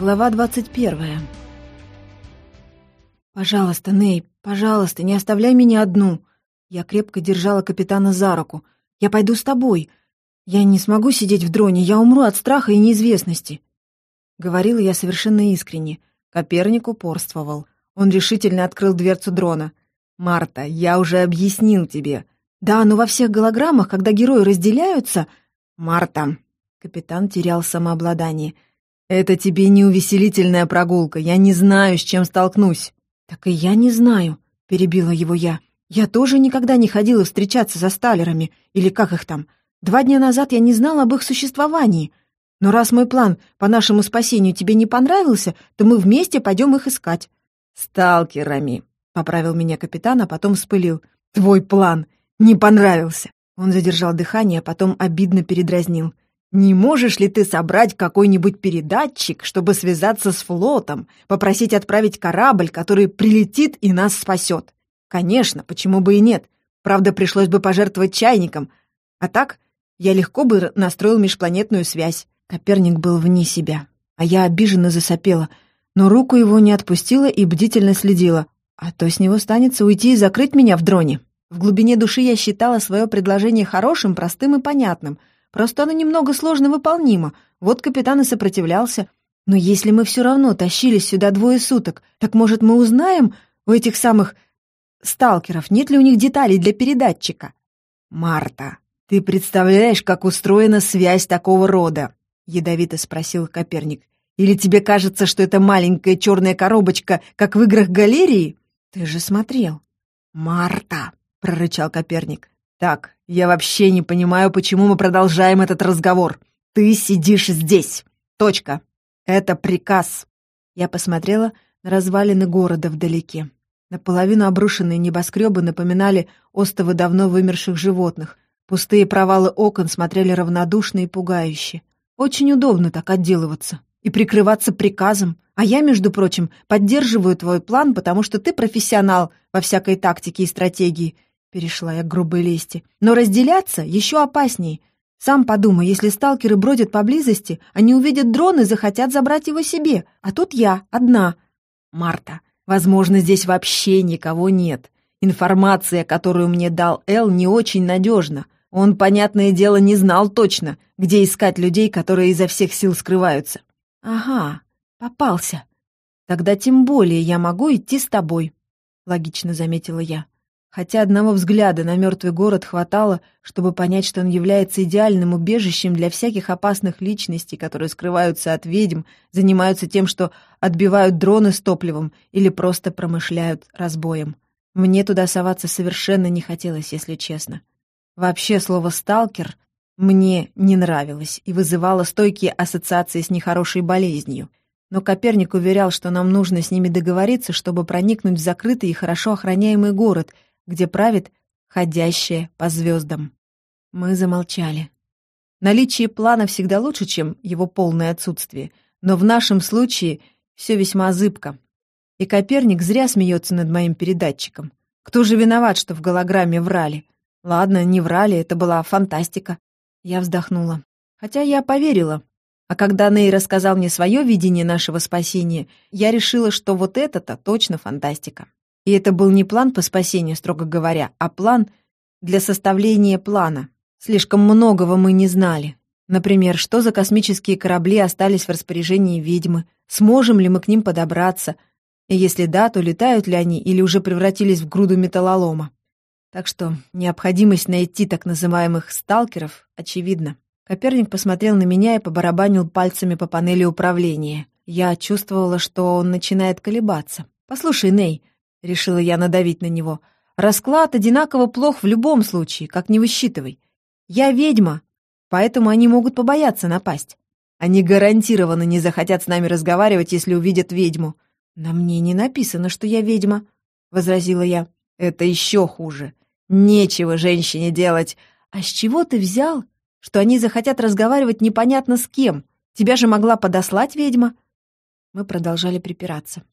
Глава двадцать первая. «Пожалуйста, Ней, пожалуйста, не оставляй меня одну!» Я крепко держала капитана за руку. «Я пойду с тобой. Я не смогу сидеть в дроне, я умру от страха и неизвестности». Говорила я совершенно искренне. Коперник упорствовал. Он решительно открыл дверцу дрона. «Марта, я уже объяснил тебе». «Да, но во всех голограммах, когда герои разделяются...» «Марта...» Капитан терял самообладание. «Это тебе не увеселительная прогулка. Я не знаю, с чем столкнусь». «Так и я не знаю», — перебила его я. «Я тоже никогда не ходила встречаться со сталерами, или как их там. Два дня назад я не знала об их существовании. Но раз мой план по нашему спасению тебе не понравился, то мы вместе пойдем их искать». «Сталкерами», — поправил меня капитан, а потом вспылил. «Твой план не понравился». Он задержал дыхание, а потом обидно передразнил. «Не можешь ли ты собрать какой-нибудь передатчик, чтобы связаться с флотом, попросить отправить корабль, который прилетит и нас спасет? Конечно, почему бы и нет? Правда, пришлось бы пожертвовать чайником. А так, я легко бы настроил межпланетную связь. Коперник был вне себя, а я обиженно засопела, но руку его не отпустила и бдительно следила, а то с него станется уйти и закрыть меня в дроне. В глубине души я считала свое предложение хорошим, простым и понятным, просто оно немного сложно выполнимо, вот капитан и сопротивлялся. Но если мы все равно тащились сюда двое суток, так, может, мы узнаем у этих самых сталкеров, нет ли у них деталей для передатчика? «Марта, ты представляешь, как устроена связь такого рода?» ядовито спросил Коперник. «Или тебе кажется, что это маленькая черная коробочка, как в играх галерии?» «Ты же смотрел». «Марта!» — прорычал Коперник. «Так, я вообще не понимаю, почему мы продолжаем этот разговор. Ты сидишь здесь. Точка. Это приказ». Я посмотрела на развалины города вдалеке. Наполовину обрушенные небоскребы напоминали остовы давно вымерших животных. Пустые провалы окон смотрели равнодушно и пугающе. Очень удобно так отделываться и прикрываться приказом. А я, между прочим, поддерживаю твой план, потому что ты профессионал во всякой тактике и стратегии. Перешла я к грубой лести. Но разделяться еще опаснее. Сам подумай, если сталкеры бродят поблизости, они увидят дрон и захотят забрать его себе. А тут я, одна. Марта, возможно, здесь вообще никого нет. Информация, которую мне дал Эл, не очень надежна. Он, понятное дело, не знал точно, где искать людей, которые изо всех сил скрываются. «Ага, попался. Тогда тем более я могу идти с тобой», — логично заметила я. Хотя одного взгляда на мертвый город хватало, чтобы понять, что он является идеальным убежищем для всяких опасных личностей, которые скрываются от ведьм, занимаются тем, что отбивают дроны с топливом или просто промышляют разбоем. Мне туда соваться совершенно не хотелось, если честно. Вообще слово «сталкер» мне не нравилось и вызывало стойкие ассоциации с нехорошей болезнью. Но Коперник уверял, что нам нужно с ними договориться, чтобы проникнуть в закрытый и хорошо охраняемый город, где правит ходящее по звездам. Мы замолчали. Наличие плана всегда лучше, чем его полное отсутствие, но в нашем случае все весьма зыбко. И Коперник зря смеется над моим передатчиком. Кто же виноват, что в голограмме врали? Ладно, не врали, это была фантастика. Я вздохнула. Хотя я поверила. А когда Ней рассказал мне свое видение нашего спасения, я решила, что вот это-то точно фантастика. И это был не план по спасению, строго говоря, а план для составления плана. Слишком многого мы не знали. Например, что за космические корабли остались в распоряжении ведьмы, сможем ли мы к ним подобраться, и если да, то летают ли они или уже превратились в груду металлолома. Так что необходимость найти так называемых «сталкеров» очевидна. Коперник посмотрел на меня и побарабанил пальцами по панели управления. Я чувствовала, что он начинает колебаться. «Послушай, Ней», — решила я надавить на него, — «расклад одинаково плох в любом случае, как не высчитывай. Я ведьма, поэтому они могут побояться напасть. Они гарантированно не захотят с нами разговаривать, если увидят ведьму». «На мне не написано, что я ведьма», — возразила я. «Это еще хуже. Нечего женщине делать. А с чего ты взял, что они захотят разговаривать непонятно с кем? Тебя же могла подослать ведьма?» Мы продолжали припираться.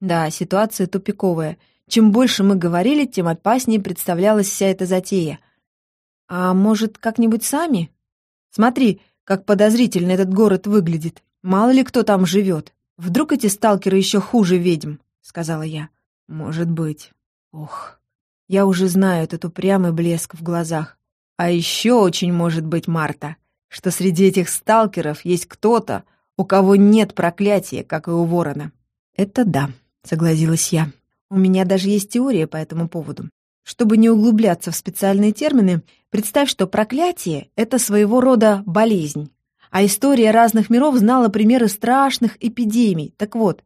Да, ситуация тупиковая. Чем больше мы говорили, тем опаснее представлялась вся эта затея. «А может, как-нибудь сами? Смотри, как подозрительно этот город выглядит. Мало ли кто там живет. Вдруг эти сталкеры еще хуже ведьм, сказала я. Может быть. Ох, я уже знаю этот упрямый блеск в глазах. А еще очень может быть, Марта, что среди этих сталкеров есть кто-то, у кого нет проклятия, как и у ворона. Это да, согласилась я. У меня даже есть теория по этому поводу. Чтобы не углубляться в специальные термины, представь, что проклятие — это своего рода болезнь. А история разных миров знала примеры страшных эпидемий. Так вот,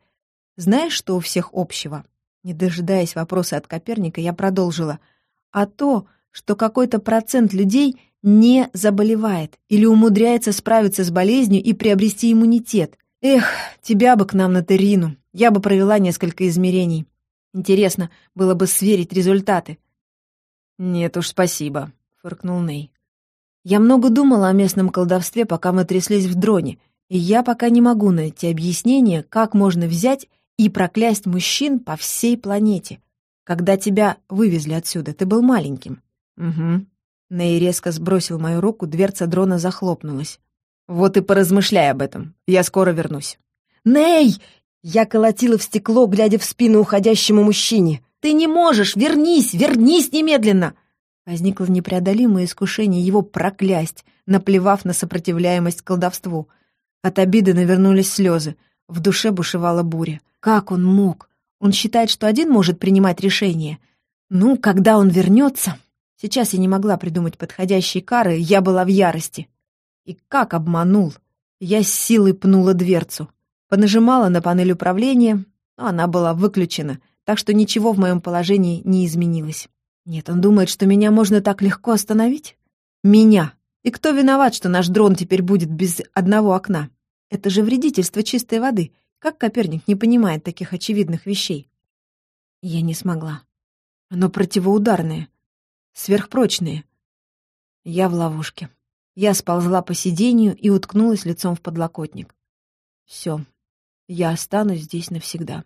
знаешь, что у всех общего? Не дожидаясь вопроса от Коперника, я продолжила. А то, что какой-то процент людей не заболевает или умудряется справиться с болезнью и приобрести иммунитет. Эх, тебя бы к нам на Терину. Я бы провела несколько измерений. Интересно было бы сверить результаты. «Нет уж, спасибо», — фыркнул Ней. «Я много думала о местном колдовстве, пока мы тряслись в дроне, и я пока не могу найти объяснение, как можно взять и проклясть мужчин по всей планете. Когда тебя вывезли отсюда, ты был маленьким». «Угу». Ней резко сбросил мою руку, дверца дрона захлопнулась. «Вот и поразмышляй об этом. Я скоро вернусь». «Ней!» Я колотила в стекло, глядя в спину уходящему мужчине. «Ты не можешь! Вернись! Вернись немедленно!» Возникло непреодолимое искушение его проклясть, наплевав на сопротивляемость колдовству. От обиды навернулись слезы. В душе бушевала буря. Как он мог? Он считает, что один может принимать решение. Ну, когда он вернется... Сейчас я не могла придумать подходящие кары, я была в ярости. И как обманул! Я с силой пнула дверцу. Понажимала на панель управления, но она была выключена — так что ничего в моем положении не изменилось. Нет, он думает, что меня можно так легко остановить? Меня. И кто виноват, что наш дрон теперь будет без одного окна? Это же вредительство чистой воды. Как Коперник не понимает таких очевидных вещей? Я не смогла. Оно противоударное, сверхпрочное. Я в ловушке. Я сползла по сиденью и уткнулась лицом в подлокотник. Все, я останусь здесь навсегда.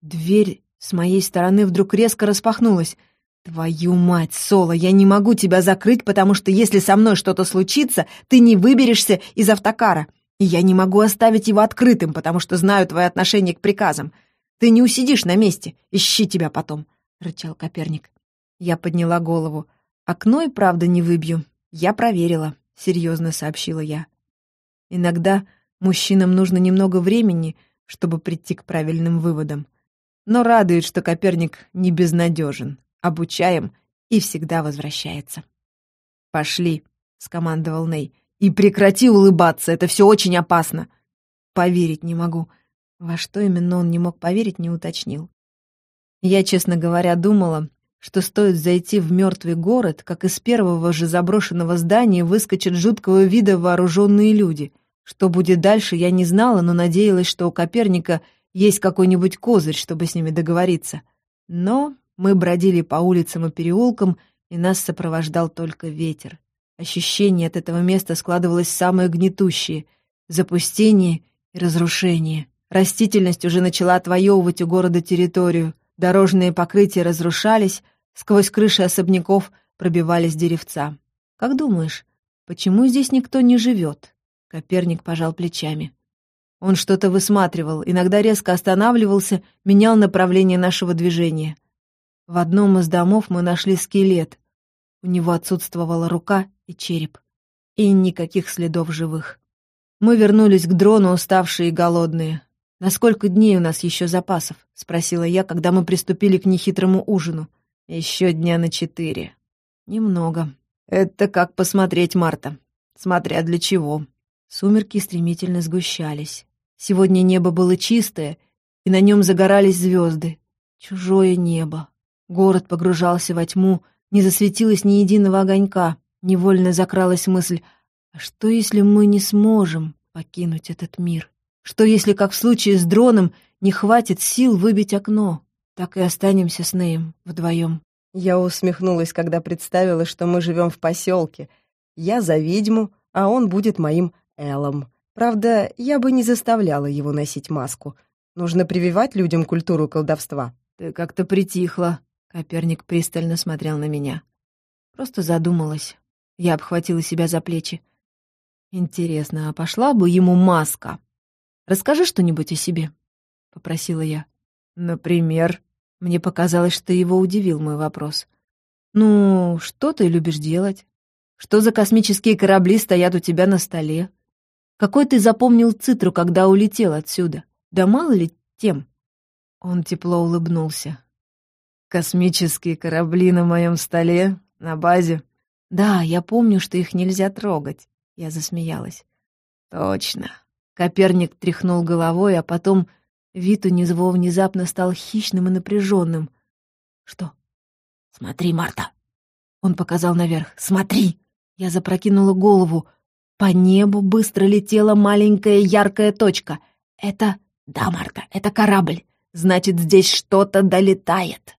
Дверь с моей стороны вдруг резко распахнулась. «Твою мать, Соло, я не могу тебя закрыть, потому что если со мной что-то случится, ты не выберешься из автокара. И я не могу оставить его открытым, потому что знаю твое отношение к приказам. Ты не усидишь на месте, ищи тебя потом», — рычал Коперник. Я подняла голову. «Окно и правда не выбью. Я проверила», — серьезно сообщила я. «Иногда мужчинам нужно немного времени, чтобы прийти к правильным выводам. Но радует, что Коперник не безнадежен, обучаем и всегда возвращается. «Пошли», — скомандовал Ней, — «и прекрати улыбаться, это все очень опасно». Поверить не могу. Во что именно он не мог поверить, не уточнил. Я, честно говоря, думала, что стоит зайти в мертвый город, как из первого же заброшенного здания выскочат жуткого вида вооруженные люди. Что будет дальше, я не знала, но надеялась, что у Коперника — есть какой-нибудь козырь, чтобы с ними договориться. Но мы бродили по улицам и переулкам, и нас сопровождал только ветер. Ощущение от этого места складывалось самое гнетущее — запустение и разрушение. Растительность уже начала отвоевывать у города территорию, дорожные покрытия разрушались, сквозь крыши особняков пробивались деревца. «Как думаешь, почему здесь никто не живет?» Коперник пожал плечами. Он что-то высматривал, иногда резко останавливался, менял направление нашего движения. В одном из домов мы нашли скелет. У него отсутствовала рука и череп. И никаких следов живых. Мы вернулись к дрону, уставшие и голодные. «На сколько дней у нас еще запасов?» — спросила я, когда мы приступили к нехитрому ужину. «Еще дня на четыре». «Немного. Это как посмотреть, Марта. Смотря для чего». Сумерки стремительно сгущались. Сегодня небо было чистое, и на нем загорались звезды. Чужое небо. Город погружался во тьму, не засветилось ни единого огонька. Невольно закралась мысль, а что, если мы не сможем покинуть этот мир? Что, если, как в случае с дроном, не хватит сил выбить окно? Так и останемся с Неем вдвоем. Я усмехнулась, когда представила, что мы живем в поселке. Я за ведьму, а он будет моим Элом. Правда, я бы не заставляла его носить маску. Нужно прививать людям культуру колдовства. Ты как-то притихла. Коперник пристально смотрел на меня. Просто задумалась. Я обхватила себя за плечи. Интересно, а пошла бы ему маска? Расскажи что-нибудь о себе», — попросила я. «Например?» Мне показалось, что его удивил мой вопрос. «Ну, что ты любишь делать? Что за космические корабли стоят у тебя на столе? Какой ты запомнил цитру, когда улетел отсюда? Да мало ли тем?» Он тепло улыбнулся. «Космические корабли на моем столе, на базе?» «Да, я помню, что их нельзя трогать», — я засмеялась. «Точно». Коперник тряхнул головой, а потом Вид у него внезапно стал хищным и напряженным. «Что?» «Смотри, Марта!» Он показал наверх. «Смотри!» Я запрокинула голову. По небу быстро летела маленькая яркая точка. «Это...» «Да, Марта, это корабль. Значит, здесь что-то долетает».